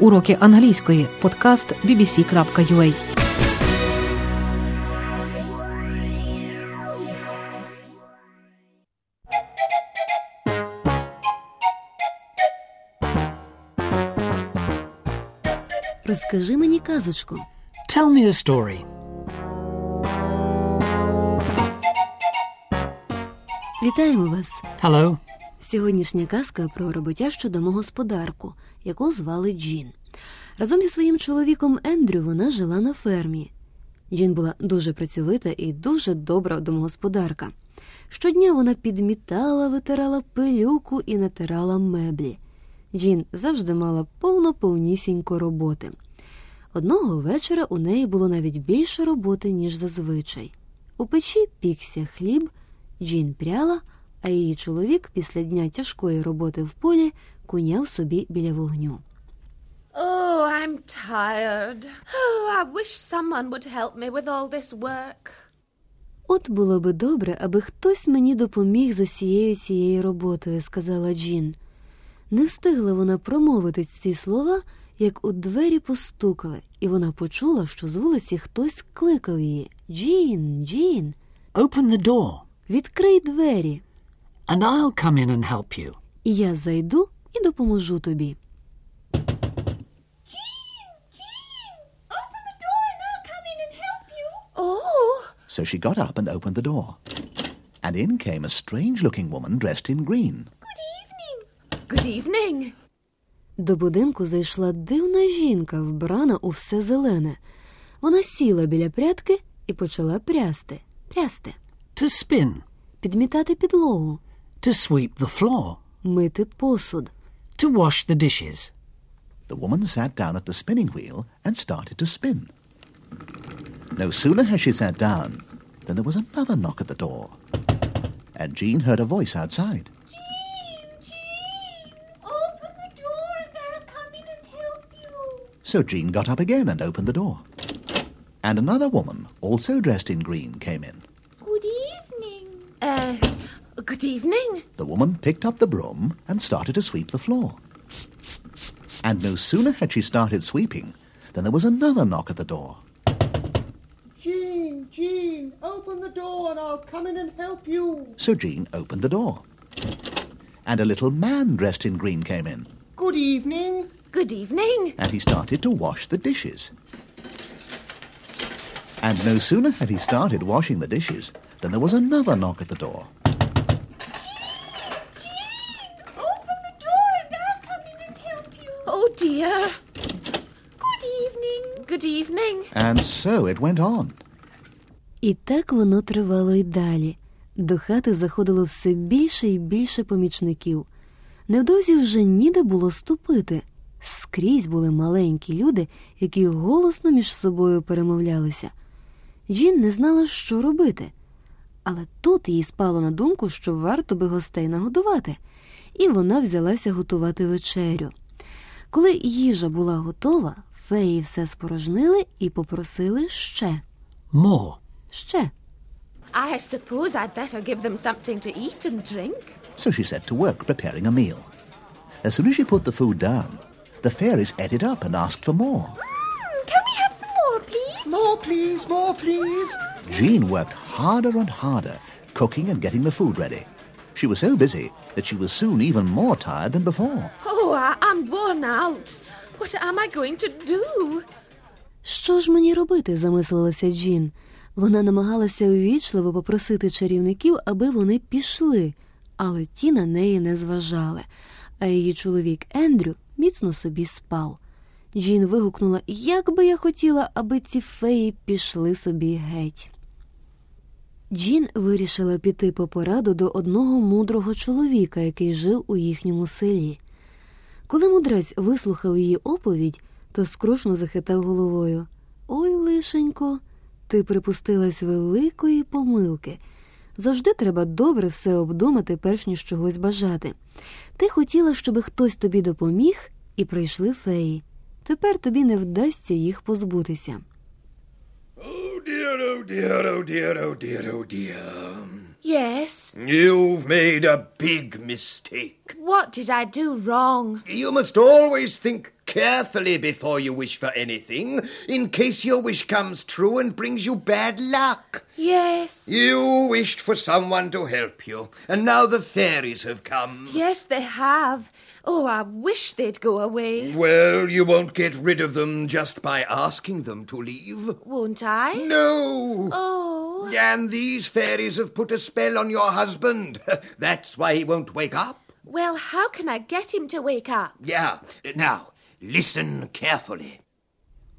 Уроки англійської. Подкаст bbc.ua Розкажи мені казочку. Tell me a story. Вітаємо вас! Hello. Сьогоднішня казка про роботящу домогосподарку, яку звали Джін. Разом зі своїм чоловіком Ендрю вона жила на фермі. Джін була дуже працьовита і дуже добра домогосподарка. Щодня вона підмітала, витирала пилюку і натирала меблі. Джін завжди мала повно повнісінько роботи. Одного вечора у неї було навіть більше роботи, ніж зазвичай. У печі пікся хліб, Джін пряла, а її чоловік після дня тяжкої роботи в полі куняв собі біля вогню. Oh, I'm tired. Oh, I wish someone would help me with all this work. От було би добре, аби хтось мені допоміг з усією цією роботою, сказала Джін. Не встигла вона промовити ці слова, як у двері постукали, і вона почула, що з вулиці хтось кликав її Джін, Джін, Open the door, відкрий двері, and I'll come in and help you. і я зайду і допоможу тобі. Open the door and I'll come in and help you. Oh, So she got up and opened the door. And in came a strange looking woman dressed in green. good evening. Good evening. До будинку зайшла дивна жінка, вбрана у все зелене. Вона сіла біля прядки і почала прясти, прясти, To spin, підмітати підлогу, to sweep the floor, мити посуд. to wash the dishes. The woman sat down at the spinning wheel and started to spin. No sooner had she sat down than there was another knock at the door. And Jean heard a voice outside. Jean, Jean, open the door and I'll come in and help you. So Jean got up again and opened the door. And another woman, also dressed in green, came in. Good evening. Good evening. The woman picked up the broom and started to sweep the floor. And no sooner had she started sweeping than there was another knock at the door. Jean, Jean, open the door and I'll come in and help you. So Jean opened the door. And a little man dressed in green came in, Good evening. Good evening. and he started to wash the dishes. And no sooner had he started washing the dishes than there was another knock at the door. And so it went on. І так воно тривало й далі. До хати заходило все більше і більше помічників. Невдовзі вже ніде було ступити. Скрізь були маленькі люди, які голосно між собою перемовлялися. Джін не знала, що робити. Але тут їй спало на думку, що варто би гостей нагодувати, і вона взялася готувати вечерю. Коли їжа була готова, феї все спорожнили і попросили ще, More. ще. I suppose I'd better give them something to eat and drink. So she set to work preparing a meal. As soon as she put the food down, the fairies ate it up and asked for more. Mm, can we have some more, please? More, please, more, please. Jean worked harder and harder, cooking and getting the food ready. She was so busy that she was soon even more tired than before. Oh, I, I'm worn out. What am I going to do? Що ж мені робити? замислилася Джін. Вона намагалася увічливо попросити чарівників, аби вони пішли, але ті на неї не зважали, а її чоловік Ендрю міцно собі спав. Джін вигукнула, як би я хотіла, аби ці феї пішли собі геть. Джін вирішила піти по пораду до одного мудрого чоловіка, який жив у їхньому селі. Коли мудрець вислухав її оповідь, то скрушно захитав головою. Ой, лишенько, ти припустилась великої помилки. Завжди треба добре все обдумати, перш ніж чогось бажати. Ти хотіла, щоб хтось тобі допоміг, і прийшли феї. Тепер тобі не вдасться їх позбутися. Oh dear, oh dear, oh dear, oh dear, oh dear. Yes. You've made a big mistake. What did I do wrong? You must always think carefully before you wish for anything, in case your wish comes true and brings you bad luck. Yes. You wished for someone to help you, and now the fairies have come. Yes, they have. Oh, I wish they'd go away. Well, you won't get rid of them just by asking them to leave. Won't I? No. Oh. And these fairies have put a spell on your husband. That's why he won't wake up. Well, how can I get him to wake up? Yeah. Now, listen carefully.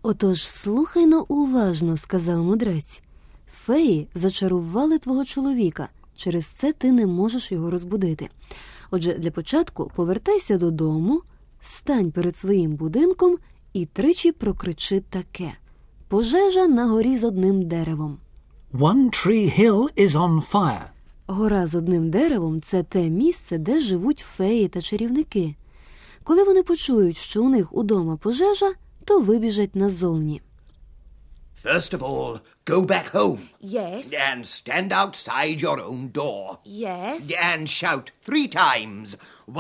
Отож, слухай но уважно, сказав мудрець. Феї зачарували твого чоловіка. Через це ти не можеш його розбудити. Отже, для початку повертайся додому, стань перед своїм будинком і тричі прокричи таке: Пожежа на горі з одним деревом. One Tree Hill is on fire. Гора з одним деревом це те місце, де живуть феї та чарівники. Коли вони почують, що у них удома пожежа, то вибіжать назовні. First of all, go back home Yes. and stand outside your own door. Yes. And shout three times,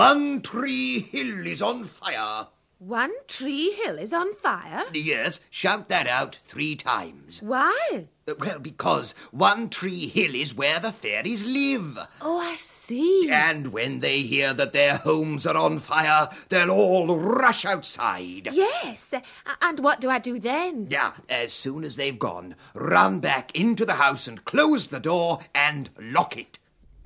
One Tree Hill is on fire. One tree hill is on fire. Yes, shout that out three times. Why? Uh, Well, because One Tree Hill is where the fairies live. Oh, I see. And when they hear that their homes are on fire, they'll all rush outside. Yes. A- And what do I do then? Yeah, as soon as they've gone, run back into the house and close the door and lock it.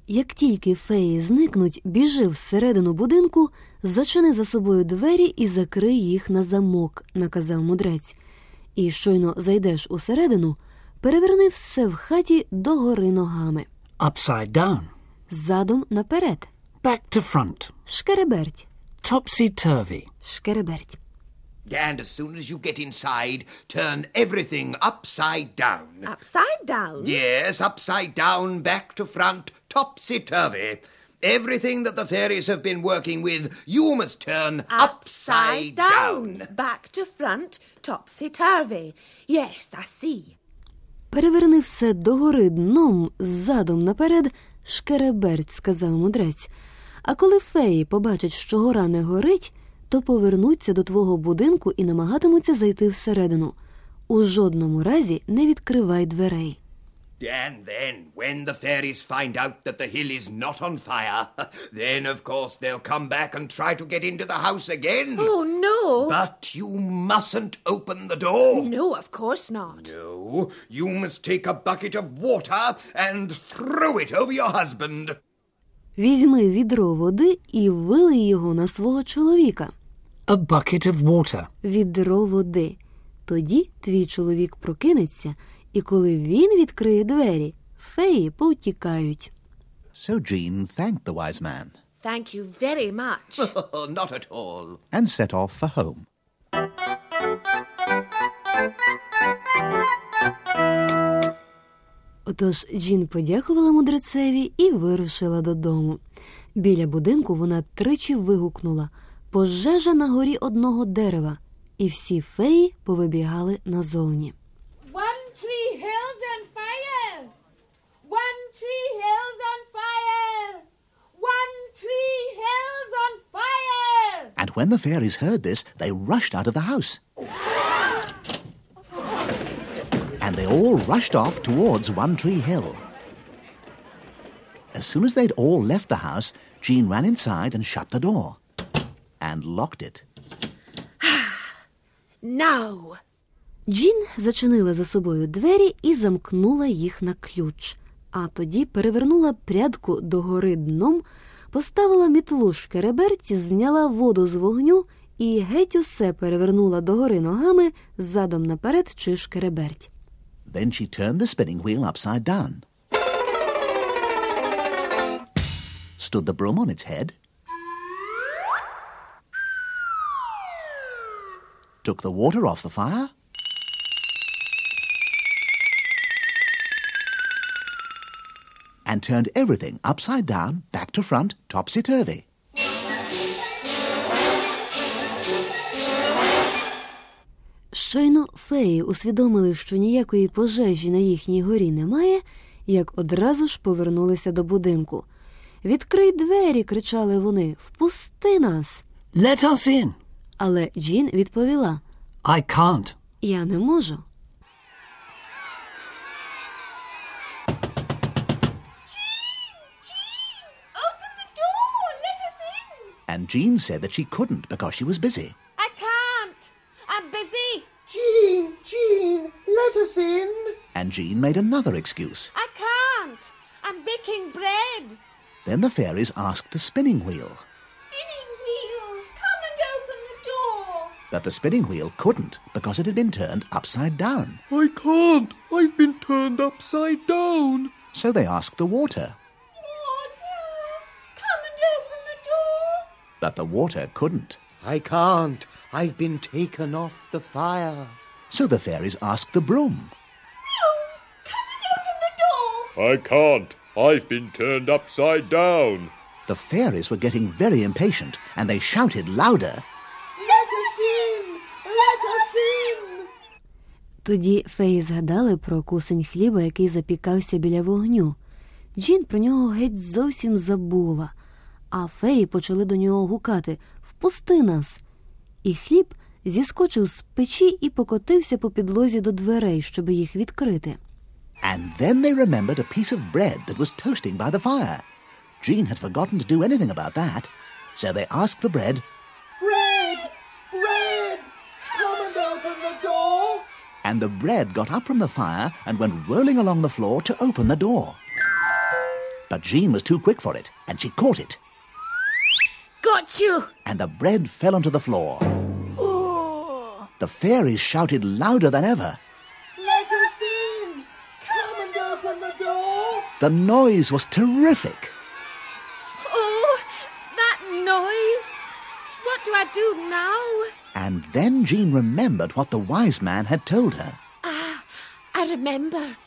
Як тільки феї зникнуть, біжи всередину будинку, зачини за собою двері і закрий їх на замок, наказав мудрець. І щойно зайдеш усередину, переверни все в хаті догори ногами, Upside down. задом наперед, Back to front. шкереберть, Topsy turvy. шкереберть. And as soon as you get inside, turn everything upside down. Upside down? Yes, upside down, back to front, topsy turvy. Everything that the fairies have been working with, you must turn upside, down. Back to front, topsy turvy. Yes, I see. Переверни все догори дном, задом наперед, шкереберть, сказав мудрець. А коли феї побачать, що гора не горить, то повернуться до твого будинку і намагатимуться зайти всередину. У жодному разі не відкривай дверей. And then, when the fairies find out that the hill is not on fire, then of course they'll come back and try to get into the house again. Oh, no. But you mustn't open the door. No, of course not. No, you must take a bucket of water and throw it over your husband. Візьми відро води і вилий його на свого чоловіка. A bucket of water. Відро води. Тоді твій чоловік прокинеться, і коли він відкриє двері, феї повтікають. So Jean thanked the wise man Thank you very much. Not at all. and set off for home. Отож Джін подякувала мудрецеві і вирушила додому. Біля будинку вона тричі вигукнула Пожежа на горі одного дерева, і всі феї повибігали назовні. One tree hill's on fire! One tree hill's on fire! One tree hill's on fire! And when the fairies heard this, they rushed out of the house. And they all rushed off towards One Tree Hill. As soon as they'd all left the house, Jean ran inside and shut the door. And locked it. Now. Джін зачинила за собою двері і замкнула їх на ключ, а тоді перевернула прядку догори дном, поставила мітлу шкереберці, зняла воду з вогню і геть усе перевернула догори ногами задом наперед чи шкереберть. Took the water off the fire. And turned everything upside down, back to front, topsy turvy. Щойно феї усвідомили, що ніякої пожежі на їхній горі немає, як одразу ж повернулися до будинку. Відкрий двері, кричали вони, впусти нас. Let us in. Але Джін відповіла: I can't. Я не можу. Jean said that she couldn't because she was busy. I can't. I'm busy. Jean, Jean, let us in. And Jean made another excuse. I can't. I'm baking bread. Then the fairies asked the spinning wheel, Spinning wheel, come and open the door. but the spinning wheel couldn't because it had been turned upside down. I can't. I've been turned upside down. So they asked the water, Water, come and open the door but the water couldn't. I can't. I've been taken off the fire. So the fairies asked the broom, Broom, come and open the door. I can't. I've been turned upside down. The fairies were getting very impatient and they shouted louder. Let us in. Let us in. Тоді феї згадали про кусень хліба, який запікався біля вогню. Джін про нього геть зовсім забула, а феї почали до нього гукати Впусти нас. І хліб зіскочив з печі і покотився по підлозі до дверей, щоб їх відкрити. And then they remembered a piece of bread that was toasting by the fire. Jean had forgotten to do anything about that. So they asked the bread, Bread, bread. Come and open the door. and the bread got up from the fire and went rolling along the floor to open the door. But Jean was too quick for it, and she caught it, Got you! and the bread fell onto the floor. The fairies shouted louder than ever. Let us in. Come and open the door. The noise was terrific. Oh, that noise! What do I do now? And then Jean remembered what the wise man had told her. Ah, I remember.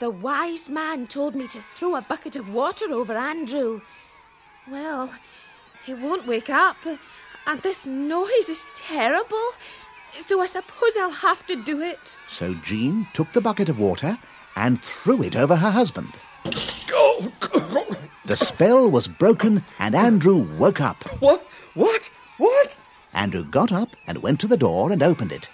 The wise man told me to throw a bucket of water over Andrew. Well, he won't wake up, and this noise is terrible. So I suppose I'll have to do it. So Jean took the bucket of water and threw it over her husband. The spell was broken, and Andrew woke up. What? What? What? Andrew got up and went to the door and opened it.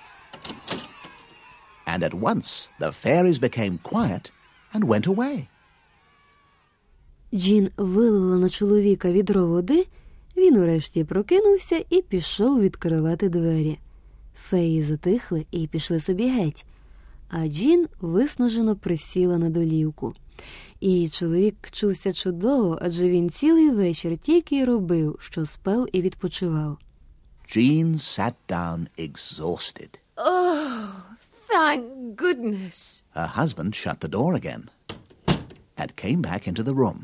And at once the fairies became quiet and went away. Джін вилила на чоловіка відро води, він урешті прокинувся і пішов відкривати двері. Феї затихли і пішли собі геть, а Джін виснажено присіла на долівку. І чоловік чувся чудово, адже він цілий вечір тільки й робив, що спав і відпочивав. Jean sat down exhausted. Oh, thank goodness. Her husband shut the door again and came back into the room.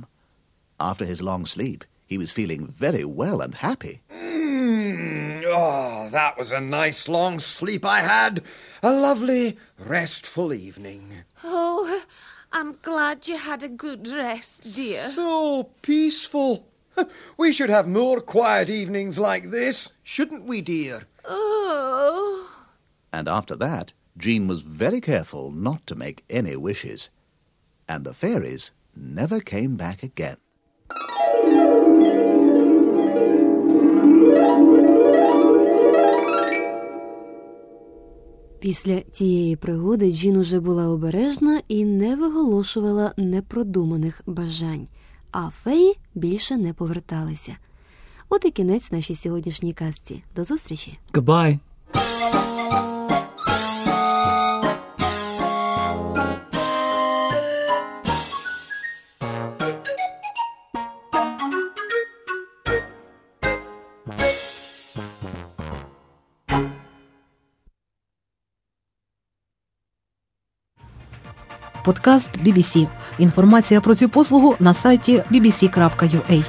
After his long sleep, he was feeling very well and happy. Mm, oh, that was a nice long sleep I had. A lovely, restful evening. Oh, I'm glad you had a good rest, dear. So peaceful. We should have more quiet evenings like this, shouldn't we, dear? Oh. And after that, Jean was very careful not to make any wishes. And the fairies never came back again. Після цієї пригоди Джін уже була обережна і не виголошувала непродуманих бажань, а феї більше не поверталися. От і кінець нашій сьогоднішній казці. До зустрічі! Goodbye. Подкаст BBC. Інформація про цю послугу на сайті bbc.ua.